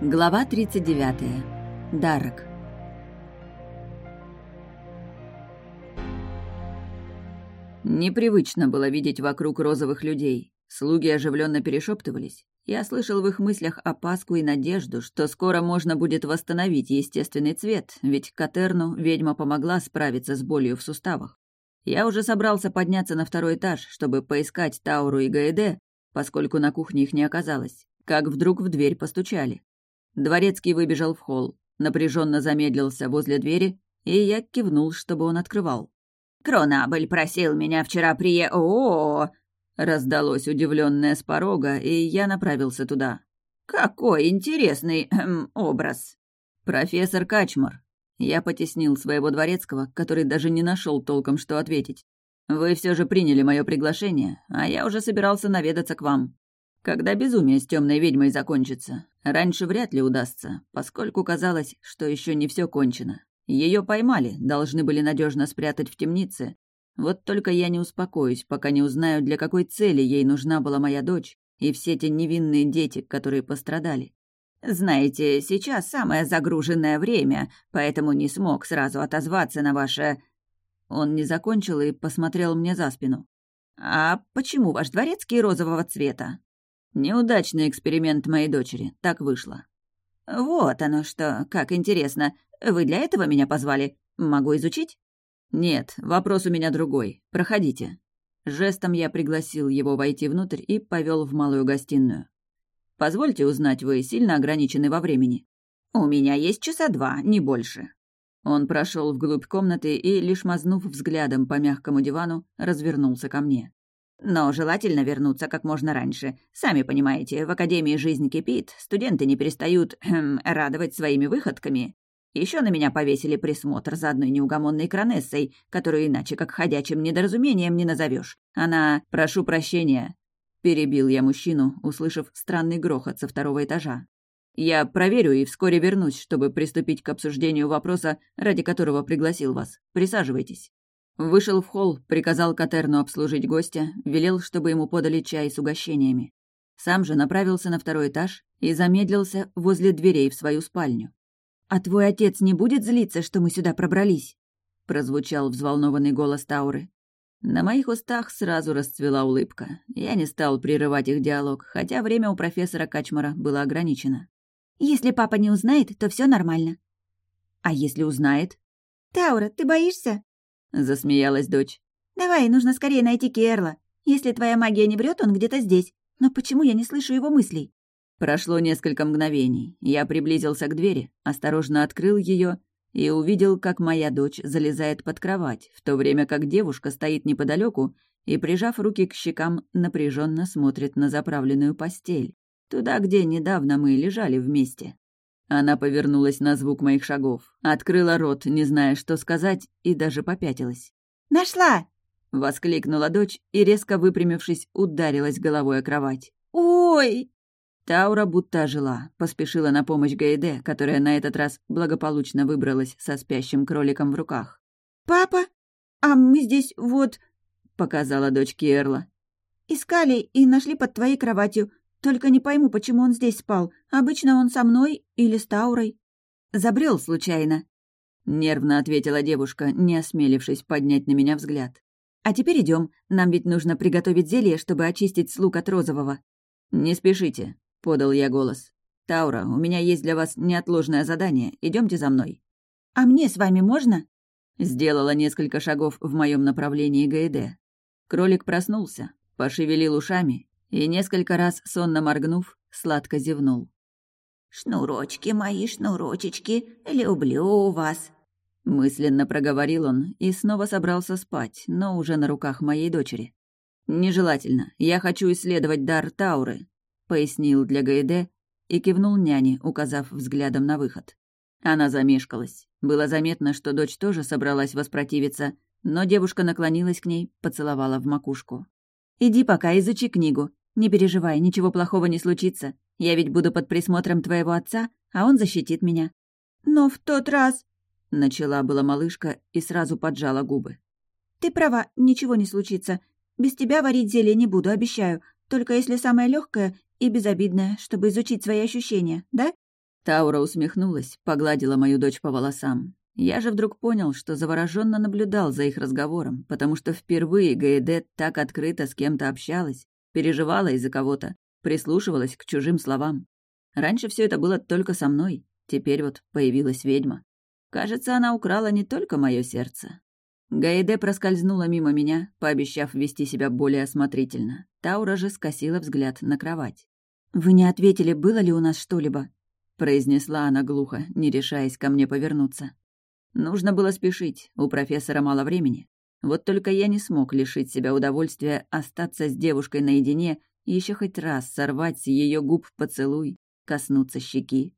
Глава 39. Дарок. Непривычно было видеть вокруг розовых людей. Слуги оживленно перешептывались. Я слышал в их мыслях опаску и надежду, что скоро можно будет восстановить естественный цвет, ведь Катерну ведьма помогла справиться с болью в суставах. Я уже собрался подняться на второй этаж, чтобы поискать Тауру и Гаэде, поскольку на кухне их не оказалось, как вдруг в дверь постучали. Дворецкий выбежал в холл, напряженно замедлился возле двери, и я кивнул, чтобы он открывал. «Кронабель просил меня вчера прие... о, Раздалось удивленное с порога, и я направился туда. «Какой интересный эм, образ!» «Профессор Качмар». Я потеснил своего дворецкого, который даже не нашел толком, что ответить. «Вы все же приняли мое приглашение, а я уже собирался наведаться к вам. Когда безумие с темной ведьмой закончится? Раньше вряд ли удастся, поскольку казалось, что еще не все кончено. Ее поймали, должны были надежно спрятать в темнице. Вот только я не успокоюсь, пока не узнаю, для какой цели ей нужна была моя дочь и все те невинные дети, которые пострадали. Знаете, сейчас самое загруженное время, поэтому не смог сразу отозваться на ваше... Он не закончил и посмотрел мне за спину. «А почему ваш дворецкий розового цвета?» Неудачный эксперимент моей дочери, так вышло. Вот оно что, как интересно. Вы для этого меня позвали? Могу изучить? Нет, вопрос у меня другой. Проходите. Жестом я пригласил его войти внутрь и повел в малую гостиную. Позвольте узнать, вы сильно ограничены во времени. У меня есть часа два, не больше. Он прошел вглубь комнаты и, лишь мазнув взглядом по мягкому дивану, развернулся ко мне. Но желательно вернуться как можно раньше. Сами понимаете, в Академии жизнь кипит, студенты не перестают эм, радовать своими выходками. Еще на меня повесили присмотр за одной неугомонной кронессой, которую иначе как ходячим недоразумением не назовешь. Она «прошу прощения», — перебил я мужчину, услышав странный грохот со второго этажа. «Я проверю и вскоре вернусь, чтобы приступить к обсуждению вопроса, ради которого пригласил вас. Присаживайтесь». Вышел в холл, приказал Катерну обслужить гостя, велел, чтобы ему подали чай с угощениями. Сам же направился на второй этаж и замедлился возле дверей в свою спальню. «А твой отец не будет злиться, что мы сюда пробрались?» — прозвучал взволнованный голос Тауры. На моих устах сразу расцвела улыбка. Я не стал прерывать их диалог, хотя время у профессора Качмара было ограничено. «Если папа не узнает, то все нормально». «А если узнает?» «Таура, ты боишься?» — засмеялась дочь. «Давай, нужно скорее найти Керла. Если твоя магия не врет, он где-то здесь. Но почему я не слышу его мыслей?» Прошло несколько мгновений. Я приблизился к двери, осторожно открыл ее и увидел, как моя дочь залезает под кровать, в то время как девушка стоит неподалеку и, прижав руки к щекам, напряженно смотрит на заправленную постель, туда, где недавно мы лежали вместе. Она повернулась на звук моих шагов, открыла рот, не зная, что сказать, и даже попятилась. «Нашла!» — воскликнула дочь и, резко выпрямившись, ударилась головой о кровать. «Ой!» Таура будто ожила, поспешила на помощь Гайде, которая на этот раз благополучно выбралась со спящим кроликом в руках. «Папа? А мы здесь вот...» — показала дочь Кierла. «Искали и нашли под твоей кроватью. Только не пойму, почему он здесь спал. Обычно он со мной или с Таурой. Забрел случайно. Нервно ответила девушка, не осмелившись поднять на меня взгляд. А теперь идем. Нам ведь нужно приготовить зелье, чтобы очистить слуг от розового. Не спешите, подал я голос. Таура, у меня есть для вас неотложное задание. Идемте за мной. А мне с вами можно? Сделала несколько шагов в моем направлении Гаэде. Кролик проснулся, пошевелил ушами и, несколько раз сонно моргнув, сладко зевнул. «Шнурочки мои, шнурочечки, люблю вас!» Мысленно проговорил он и снова собрался спать, но уже на руках моей дочери. «Нежелательно. Я хочу исследовать дар Тауры», — пояснил для Гаэде и кивнул няне, указав взглядом на выход. Она замешкалась. Было заметно, что дочь тоже собралась воспротивиться, но девушка наклонилась к ней, поцеловала в макушку. «Иди пока, изучи книгу. Не переживай, ничего плохого не случится. Я ведь буду под присмотром твоего отца, а он защитит меня». «Но в тот раз...» — начала была малышка и сразу поджала губы. «Ты права, ничего не случится. Без тебя варить зелье не буду, обещаю. Только если самое легкое и безобидное, чтобы изучить свои ощущения, да?» Таура усмехнулась, погладила мою дочь по волосам. Я же вдруг понял, что завороженно наблюдал за их разговором, потому что впервые Гаэде так открыто с кем-то общалась, переживала из-за кого-то, прислушивалась к чужим словам. Раньше все это было только со мной, теперь вот появилась ведьма. Кажется, она украла не только мое сердце. Гаэде проскользнула мимо меня, пообещав вести себя более осмотрительно. Таура же скосила взгляд на кровать. «Вы не ответили, было ли у нас что-либо?» произнесла она глухо, не решаясь ко мне повернуться. Нужно было спешить, у профессора мало времени. Вот только я не смог лишить себя удовольствия остаться с девушкой наедине и еще хоть раз сорвать с ее губ поцелуй, коснуться щеки.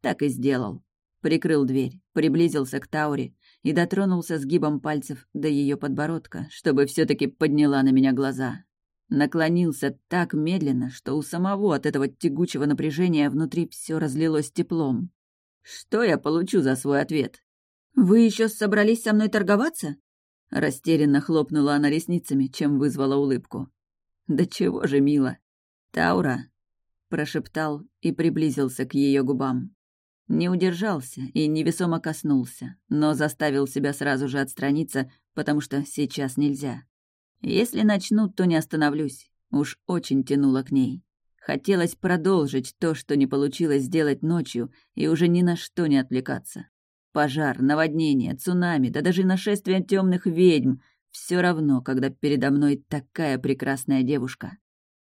Так и сделал. Прикрыл дверь, приблизился к Тауре и дотронулся сгибом пальцев до ее подбородка, чтобы все таки подняла на меня глаза. Наклонился так медленно, что у самого от этого тягучего напряжения внутри все разлилось теплом. Что я получу за свой ответ? «Вы еще собрались со мной торговаться?» Растерянно хлопнула она ресницами, чем вызвала улыбку. «Да чего же мило!» «Таура!» — прошептал и приблизился к ее губам. Не удержался и невесомо коснулся, но заставил себя сразу же отстраниться, потому что сейчас нельзя. Если начну, то не остановлюсь. Уж очень тянуло к ней. Хотелось продолжить то, что не получилось сделать ночью, и уже ни на что не отвлекаться. Пожар, наводнение, цунами, да даже нашествие темных ведьм — все равно, когда передо мной такая прекрасная девушка.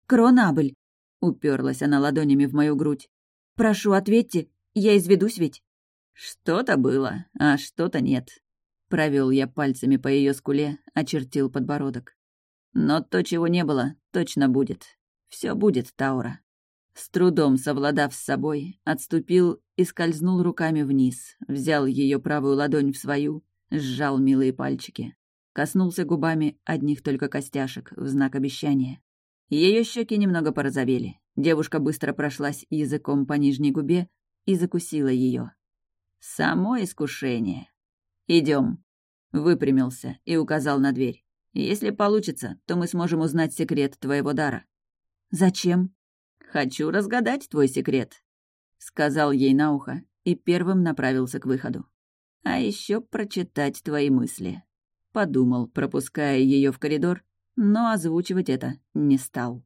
«Кронабль!» — уперлась она ладонями в мою грудь. «Прошу, ответьте, я изведусь ведь?» «Что-то было, а что-то нет», — провел я пальцами по ее скуле, очертил подбородок. «Но то, чего не было, точно будет. Все будет, Таура». С трудом совладав с собой, отступил и скользнул руками вниз, взял ее правую ладонь в свою, сжал милые пальчики. Коснулся губами одних только костяшек в знак обещания. Ее щеки немного порозовели. Девушка быстро прошлась языком по нижней губе, и закусила ее. Само искушение. Идем. Выпрямился и указал на дверь. Если получится, то мы сможем узнать секрет твоего дара. Зачем? Хочу разгадать твой секрет, сказал ей на ухо и первым направился к выходу. А еще прочитать твои мысли. Подумал, пропуская ее в коридор, но озвучивать это не стал.